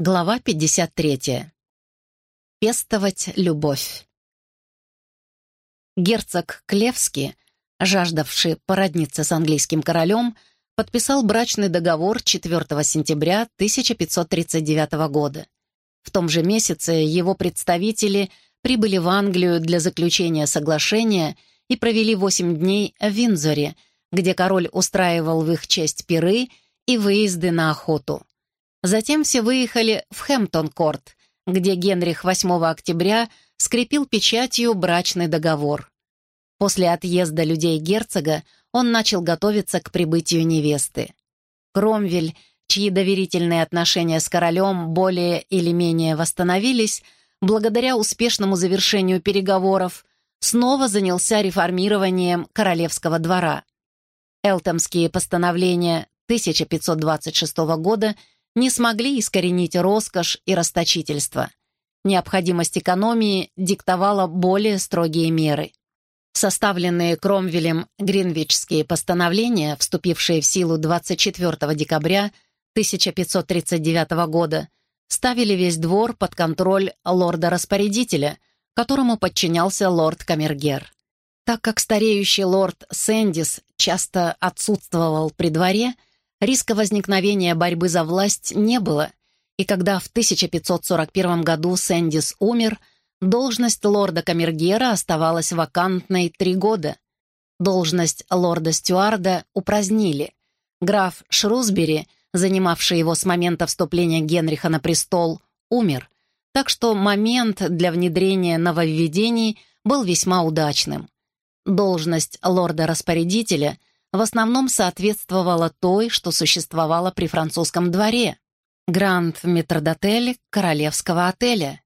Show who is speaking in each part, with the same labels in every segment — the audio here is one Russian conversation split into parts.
Speaker 1: Глава 53. Пестовать любовь. Герцог Клевский, жаждавший породниться с английским королем, подписал брачный договор 4 сентября 1539 года. В том же месяце его представители прибыли в Англию для заключения соглашения и провели 8 дней в Виндзоре, где король устраивал в их честь пиры и выезды на охоту. Затем все выехали в Хэмптон-Корт, где Генрих 8 октября скрепил печатью брачный договор. После отъезда людей герцога он начал готовиться к прибытию невесты. Кромвель, чьи доверительные отношения с королем более или менее восстановились, благодаря успешному завершению переговоров, снова занялся реформированием королевского двора. Элтомские постановления 1526 года – не смогли искоренить роскошь и расточительство. Необходимость экономии диктовала более строгие меры. Составленные Кромвелем Гринвичские постановления, вступившие в силу 24 декабря 1539 года, ставили весь двор под контроль лорда-распорядителя, которому подчинялся лорд Камергер. Так как стареющий лорд Сэндис часто отсутствовал при дворе, Риска возникновения борьбы за власть не было, и когда в 1541 году Сэндис умер, должность лорда Камергера оставалась вакантной три года. Должность лорда Стюарда упразднили. Граф Шрусбери, занимавший его с момента вступления Генриха на престол, умер, так что момент для внедрения нововведений был весьма удачным. Должность лорда-распорядителя — в основном соответствовала той, что существовала при французском дворе — Гранд-Метродотель Королевского отеля.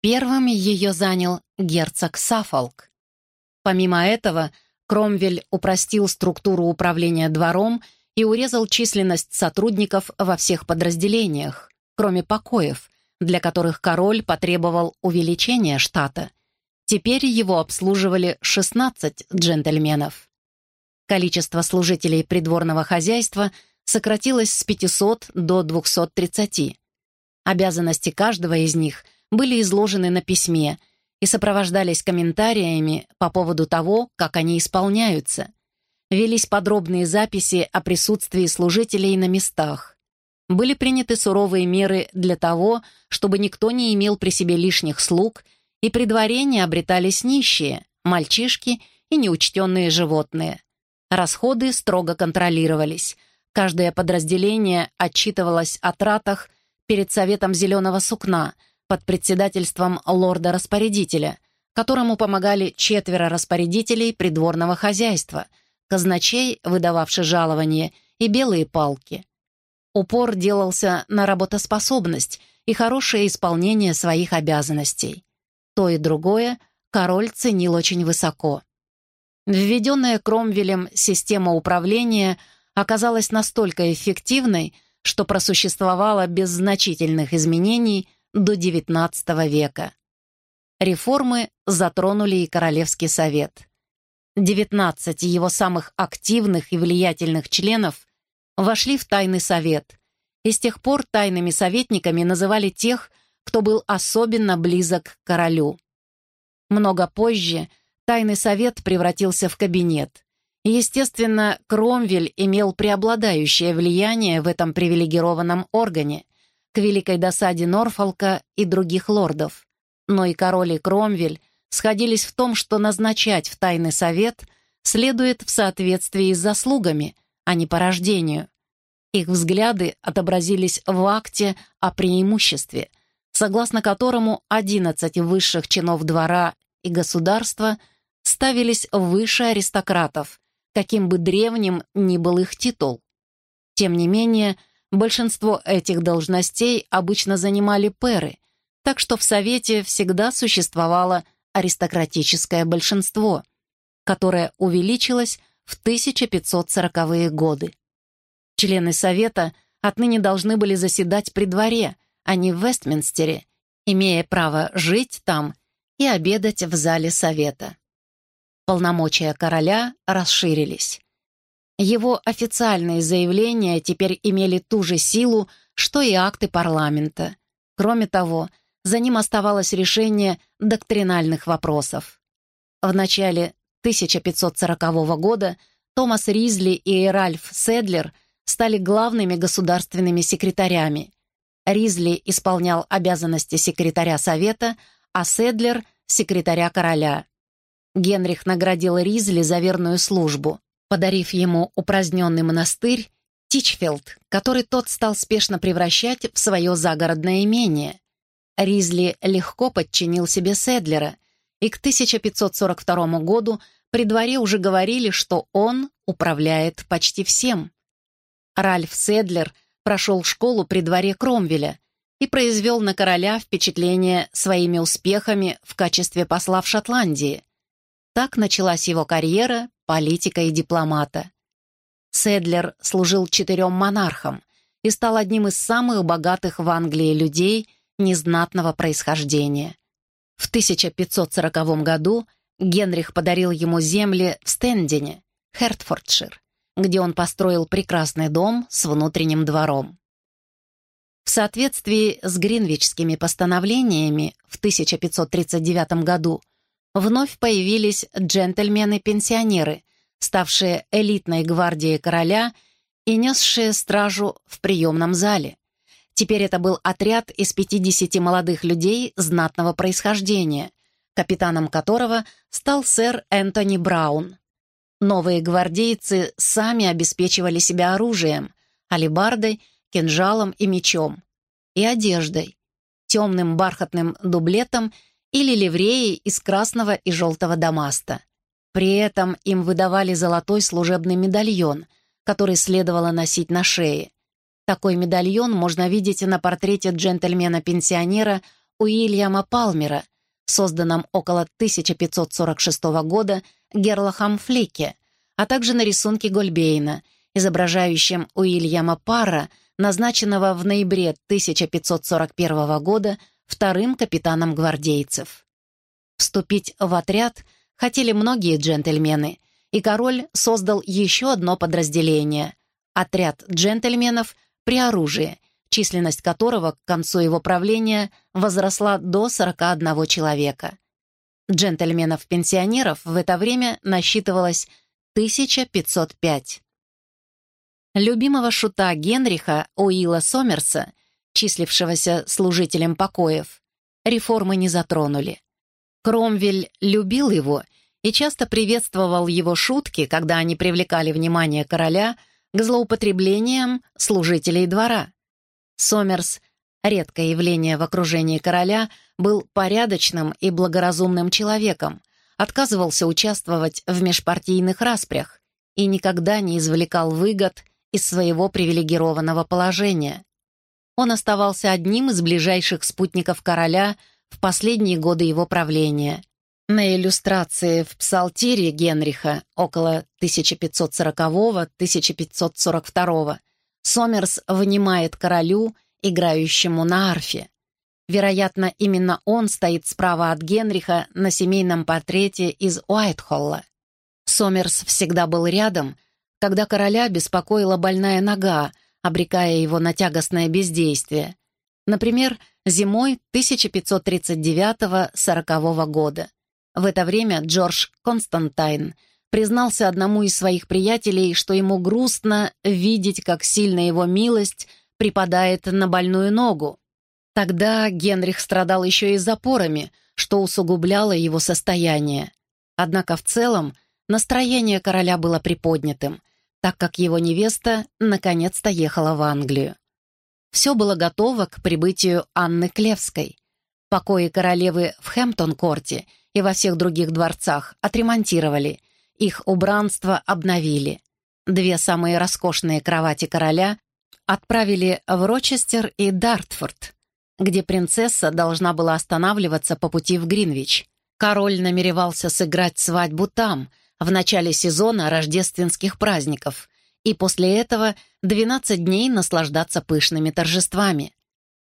Speaker 1: Первым ее занял герцог Сафолк. Помимо этого, Кромвель упростил структуру управления двором и урезал численность сотрудников во всех подразделениях, кроме покоев, для которых король потребовал увеличения штата. Теперь его обслуживали 16 джентльменов. Количество служителей придворного хозяйства сократилось с 500 до 230. Обязанности каждого из них были изложены на письме и сопровождались комментариями по поводу того, как они исполняются. Велись подробные записи о присутствии служителей на местах. Были приняты суровые меры для того, чтобы никто не имел при себе лишних слуг, и при дворе не обретались нищие, мальчишки и неучтенные животные. Расходы строго контролировались. Каждое подразделение отчитывалось о тратах перед Советом Зеленого Сукна под председательством лорда-распорядителя, которому помогали четверо распорядителей придворного хозяйства, казначей, выдававший жалование, и белые палки. Упор делался на работоспособность и хорошее исполнение своих обязанностей. То и другое король ценил очень высоко. Введенная Кромвелем система управления оказалась настолько эффективной, что просуществовала без значительных изменений до XIX века. Реформы затронули и Королевский совет. 19 его самых активных и влиятельных членов вошли в Тайный совет, и с тех пор тайными советниками называли тех, кто был особенно близок к королю. Много позже – Тайный совет превратился в кабинет. Естественно, Кромвель имел преобладающее влияние в этом привилегированном органе, к великой досаде Норфолка и других лордов. Но и король и Кромвель сходились в том, что назначать в Тайный совет следует в соответствии с заслугами, а не по рождению. Их взгляды отобразились в акте о преимуществе, согласно которому 11 высших чинов двора и государства – ставились выше аристократов, каким бы древним ни был их титул. Тем не менее, большинство этих должностей обычно занимали пэры, так что в Совете всегда существовало аристократическое большинство, которое увеличилось в 1540-е годы. Члены Совета отныне должны были заседать при дворе, а не в Вестминстере, имея право жить там и обедать в зале Совета. Полномочия короля расширились. Его официальные заявления теперь имели ту же силу, что и акты парламента. Кроме того, за ним оставалось решение доктринальных вопросов. В начале 1540 года Томас Ризли и Ральф Седлер стали главными государственными секретарями. Ризли исполнял обязанности секретаря Совета, а Седлер — секретаря короля. Генрих наградил Ризли за верную службу, подарив ему упраздненный монастырь Тичфилд, который тот стал спешно превращать в свое загородное имение. Ризли легко подчинил себе Седлера, и к 1542 году при дворе уже говорили, что он управляет почти всем. Ральф Седлер прошел школу при дворе Кромвеля и произвел на короля впечатление своими успехами в качестве посла в Шотландии. Так началась его карьера политика и дипломата. Седлер служил четырем монархам и стал одним из самых богатых в Англии людей незнатного происхождения. В 1540 году Генрих подарил ему земли в Стендине, Хертфордшир, где он построил прекрасный дом с внутренним двором. В соответствии с гринвичскими постановлениями в 1539 году вновь появились джентльмены-пенсионеры, ставшие элитной гвардией короля и несшие стражу в приемном зале. Теперь это был отряд из 50 молодых людей знатного происхождения, капитаном которого стал сэр Энтони Браун. Новые гвардейцы сами обеспечивали себя оружием, алебардой, кинжалом и мечом, и одеждой, темным бархатным дублетом или ливреей из красного и желтого дамаста. При этом им выдавали золотой служебный медальон, который следовало носить на шее. Такой медальон можно видеть на портрете джентльмена-пенсионера Уильяма Палмера, созданном около 1546 года Герлахом Флике, а также на рисунке Гольбейна, изображающем Уильяма Парра, назначенного в ноябре 1541 года вторым капитаном гвардейцев. Вступить в отряд хотели многие джентльмены, и король создал еще одно подразделение — отряд джентльменов при оружии, численность которого к концу его правления возросла до 41 человека. Джентльменов-пенсионеров в это время насчитывалось 1505. Любимого шута Генриха Уилла Сомерса числившегося служителем покоев, реформы не затронули. Кромвель любил его и часто приветствовал его шутки, когда они привлекали внимание короля к злоупотреблениям служителей двора. Сомерс, редкое явление в окружении короля, был порядочным и благоразумным человеком, отказывался участвовать в межпартийных распрях и никогда не извлекал выгод из своего привилегированного положения он оставался одним из ближайших спутников короля в последние годы его правления. На иллюстрации в псалтире Генриха около 1540-1542 Сомерс внимает королю, играющему на арфе. Вероятно, именно он стоит справа от Генриха на семейном портрете из Уайтхолла. Сомерс всегда был рядом, когда короля беспокоила больная нога, обрекая его на тягостное бездействие. Например, зимой 1539-40 года. В это время Джордж Константайн признался одному из своих приятелей, что ему грустно видеть, как сильно его милость припадает на больную ногу. Тогда Генрих страдал еще и запорами, что усугубляло его состояние. Однако в целом настроение короля было приподнятым — так как его невеста наконец-то ехала в Англию. Все было готово к прибытию Анны Клевской. Покои королевы в Хэмптон-корте и во всех других дворцах отремонтировали, их убранство обновили. Две самые роскошные кровати короля отправили в Рочестер и Дартфорд, где принцесса должна была останавливаться по пути в Гринвич. Король намеревался сыграть свадьбу там — в начале сезона рождественских праздников и после этого 12 дней наслаждаться пышными торжествами.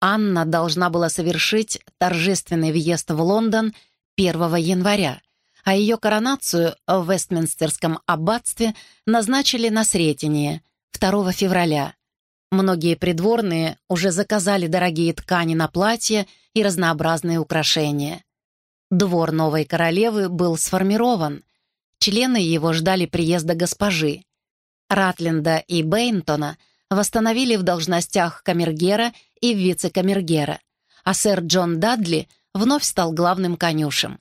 Speaker 1: Анна должна была совершить торжественный въезд в Лондон 1 января, а ее коронацию в Вестминстерском аббатстве назначили на Сретение 2 февраля. Многие придворные уже заказали дорогие ткани на платья и разнообразные украшения. Двор новой королевы был сформирован. Члены его ждали приезда госпожи. Ратленда и Бейнтона восстановили в должностях камергера и вице-камергера, а сэр Джон Дадли вновь стал главным конюшем.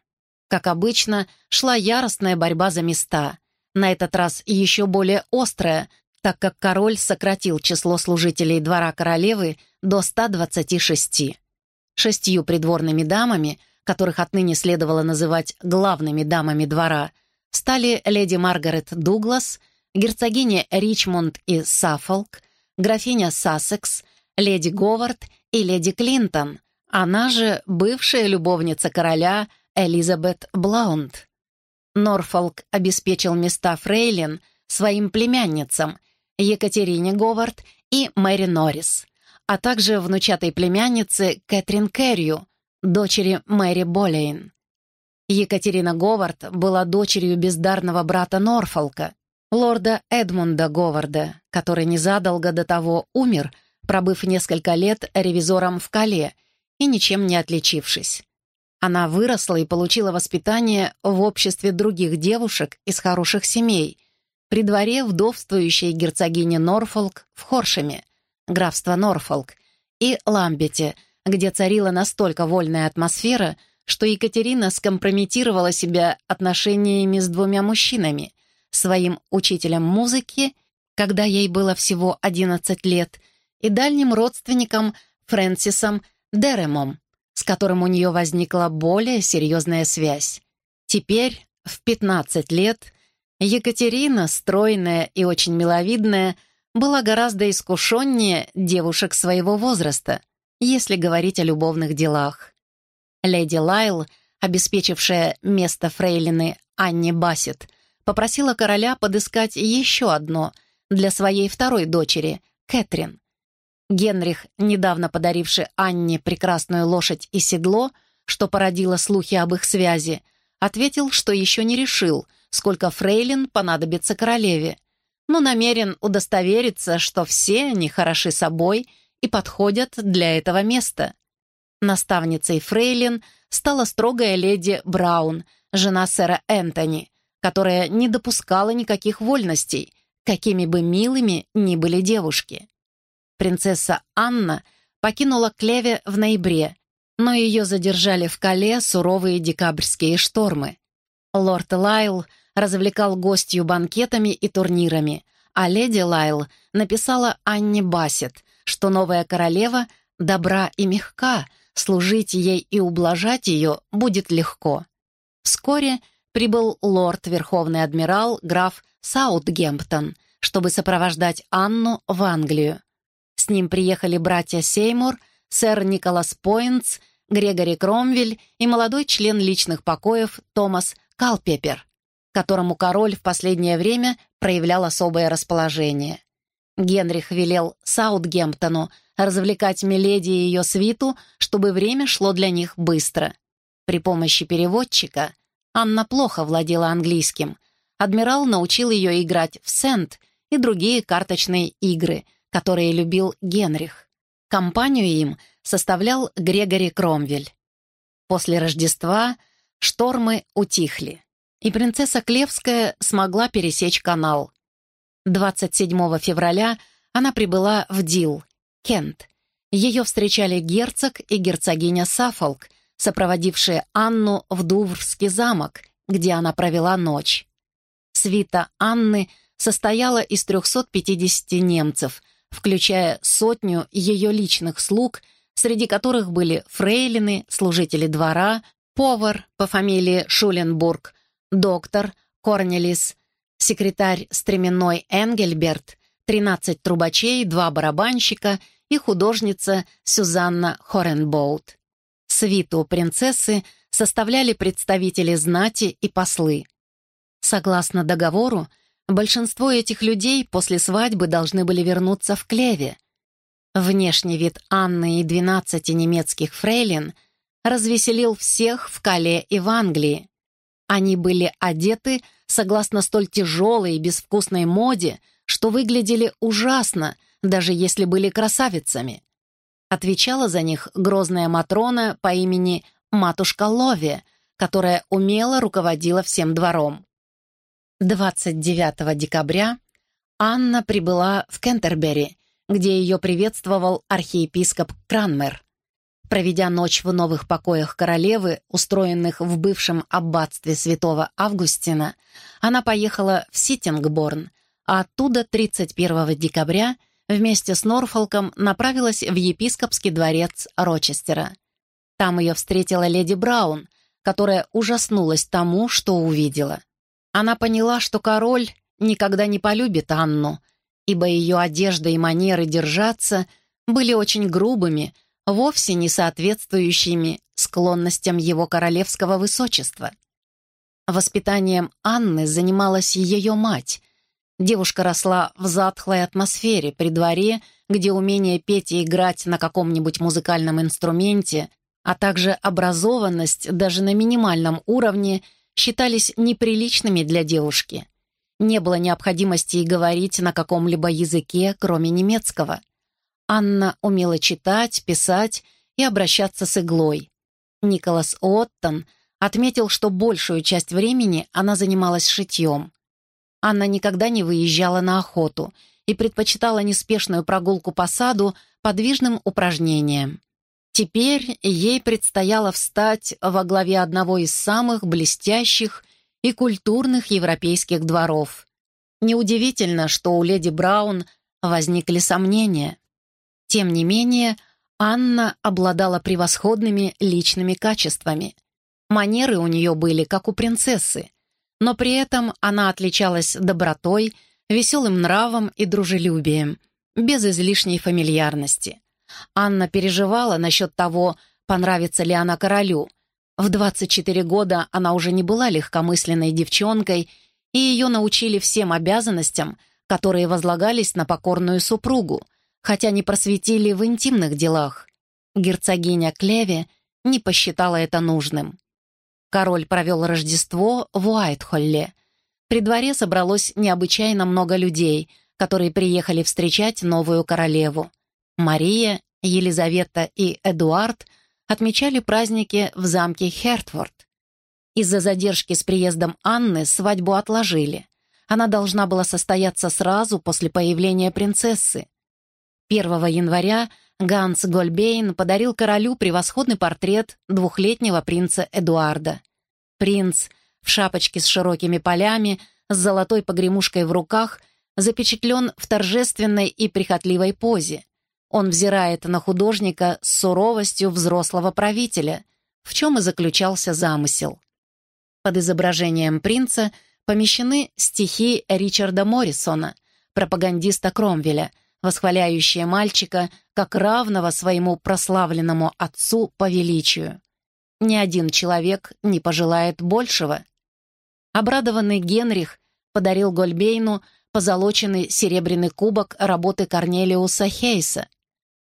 Speaker 1: Как обычно, шла яростная борьба за места, на этот раз еще более острая, так как король сократил число служителей двора королевы до 126. Шестью придворными дамами, которых отныне следовало называть главными дамами двора, стали леди Маргарет Дуглас, герцогиня Ричмонд и Саффолк, графиня Сассекс, леди Говард и леди Клинтон, она же бывшая любовница короля Элизабет Блаунд. Норфолк обеспечил места фрейлин своим племянницам Екатерине Говард и Мэри Норрис, а также внучатой племяннице Кэтрин Кэррию, дочери Мэри Болейн. Екатерина Говард была дочерью бездарного брата Норфолка, лорда Эдмунда Говарда, который незадолго до того умер, пробыв несколько лет ревизором в Кале и ничем не отличившись. Она выросла и получила воспитание в обществе других девушек из хороших семей, при дворе вдовствующей герцогини Норфолк в Хоршеме, графство Норфолк, и Ламбете, где царила настолько вольная атмосфера, что Екатерина скомпрометировала себя отношениями с двумя мужчинами, своим учителем музыки, когда ей было всего 11 лет, и дальним родственником Фрэнсисом Деремом, с которым у нее возникла более серьезная связь. Теперь, в 15 лет, Екатерина, стройная и очень миловидная, была гораздо искушеннее девушек своего возраста, если говорить о любовных делах. Леди Лайл, обеспечившая место фрейлины Анне Бассет, попросила короля подыскать еще одно для своей второй дочери, Кэтрин. Генрих, недавно подаривший Анне прекрасную лошадь и седло, что породило слухи об их связи, ответил, что еще не решил, сколько фрейлин понадобится королеве, но намерен удостовериться, что все они хороши собой и подходят для этого места. Наставницей фрейлин стала строгая леди Браун, жена сэра Энтони, которая не допускала никаких вольностей, какими бы милыми ни были девушки. Принцесса Анна покинула Клеве в ноябре, но ее задержали в Кале суровые декабрьские штормы. Лорд Лайл развлекал гостью банкетами и турнирами, а леди Лайл написала Анне Бассет, что новая королева добра и мягка, служить ей и ублажать ее будет легко. Вскоре прибыл лорд-верховный адмирал граф Саутгемптон, чтобы сопровождать Анну в Англию. С ним приехали братья Сеймур, сэр Николас Пойнтс, Грегори Кромвель и молодой член личных покоев Томас Калпепер, которому король в последнее время проявлял особое расположение. Генрих велел Саутгемптону развлекать Миледи и ее свиту, чтобы время шло для них быстро. При помощи переводчика Анна плохо владела английским. Адмирал научил ее играть в сент и другие карточные игры, которые любил Генрих. Компанию им составлял Грегори Кромвель. После Рождества штормы утихли, и принцесса Клевская смогла пересечь канал. 27 февраля она прибыла в Дил, Кент. Ее встречали герцог и герцогиня Саффолк — сопроводившие Анну в Дуврский замок, где она провела ночь. Свита Анны состояла из 350 немцев, включая сотню ее личных слуг, среди которых были фрейлины, служители двора, повар по фамилии Шуленбург, доктор Корнелис, секретарь стременной Энгельберт, 13 трубачей, два барабанщика и художница Сюзанна Хоренбоут. Свиту принцессы составляли представители знати и послы. Согласно договору, большинство этих людей после свадьбы должны были вернуться в Клеве. Внешний вид Анны и двенадцати немецких фрейлин развеселил всех в Кале и в Англии. Они были одеты согласно столь тяжелой и безвкусной моде, что выглядели ужасно, даже если были красавицами. Отвечала за них грозная Матрона по имени Матушка Лови, которая умело руководила всем двором. 29 декабря Анна прибыла в Кентербери, где ее приветствовал архиепископ Кранмер. Проведя ночь в новых покоях королевы, устроенных в бывшем аббатстве святого Августина, она поехала в Ситингборн, а оттуда 31 декабря вместе с Норфолком направилась в епископский дворец Рочестера. Там ее встретила леди Браун, которая ужаснулась тому, что увидела. Она поняла, что король никогда не полюбит Анну, ибо ее одежда и манеры держаться были очень грубыми, вовсе не соответствующими склонностям его королевского высочества. Воспитанием Анны занималась ее мать. Девушка росла в затхлой атмосфере при дворе, где умение петь и играть на каком-нибудь музыкальном инструменте, а также образованность даже на минимальном уровне считались неприличными для девушки. Не было необходимости и говорить на каком-либо языке, кроме немецкого. Анна умела читать, писать и обращаться с иглой. Николас Оттон отметил, что большую часть времени она занималась шитьем. Анна никогда не выезжала на охоту и предпочитала неспешную прогулку по саду подвижным упражнениям. Теперь ей предстояло встать во главе одного из самых блестящих и культурных европейских дворов. Неудивительно, что у леди Браун возникли сомнения. Тем не менее, Анна обладала превосходными личными качествами. Манеры у нее были, как у принцессы, но при этом она отличалась добротой, веселым нравом и дружелюбием, без излишней фамильярности. Анна переживала насчет того, понравится ли она королю. В 24 года она уже не была легкомысленной девчонкой, и ее научили всем обязанностям, которые возлагались на покорную супругу, хотя не просветили в интимных делах. Герцогиня Клеви не посчитала это нужным. Король провел Рождество в Уайтхолле. При дворе собралось необычайно много людей, которые приехали встречать новую королеву. Мария, Елизавета и Эдуард отмечали праздники в замке Хертфорд. Из-за задержки с приездом Анны свадьбу отложили. Она должна была состояться сразу после появления принцессы. 1 января Ганс Гольбейн подарил королю превосходный портрет двухлетнего принца Эдуарда. Принц в шапочке с широкими полями, с золотой погремушкой в руках, запечатлен в торжественной и прихотливой позе. Он взирает на художника с суровостью взрослого правителя, в чем и заключался замысел. Под изображением принца помещены стихи Ричарда Моррисона, пропагандиста Кромвеля, восхваляющие мальчика как равного своему прославленному отцу по величию. Ни один человек не пожелает большего. Обрадованный Генрих подарил Гольбейну позолоченный серебряный кубок работы Корнелиуса Хейса.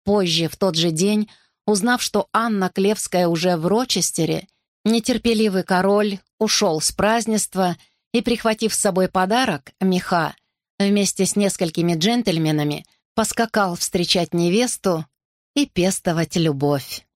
Speaker 1: Позже, в тот же день, узнав, что Анна Клевская уже в Рочестере, нетерпеливый король ушел с празднества и, прихватив с собой подарок, меха, вместе с несколькими джентльменами поскакал встречать невесту и пестовать любовь.